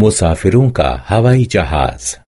मुसाफिरों का हवाई जहाज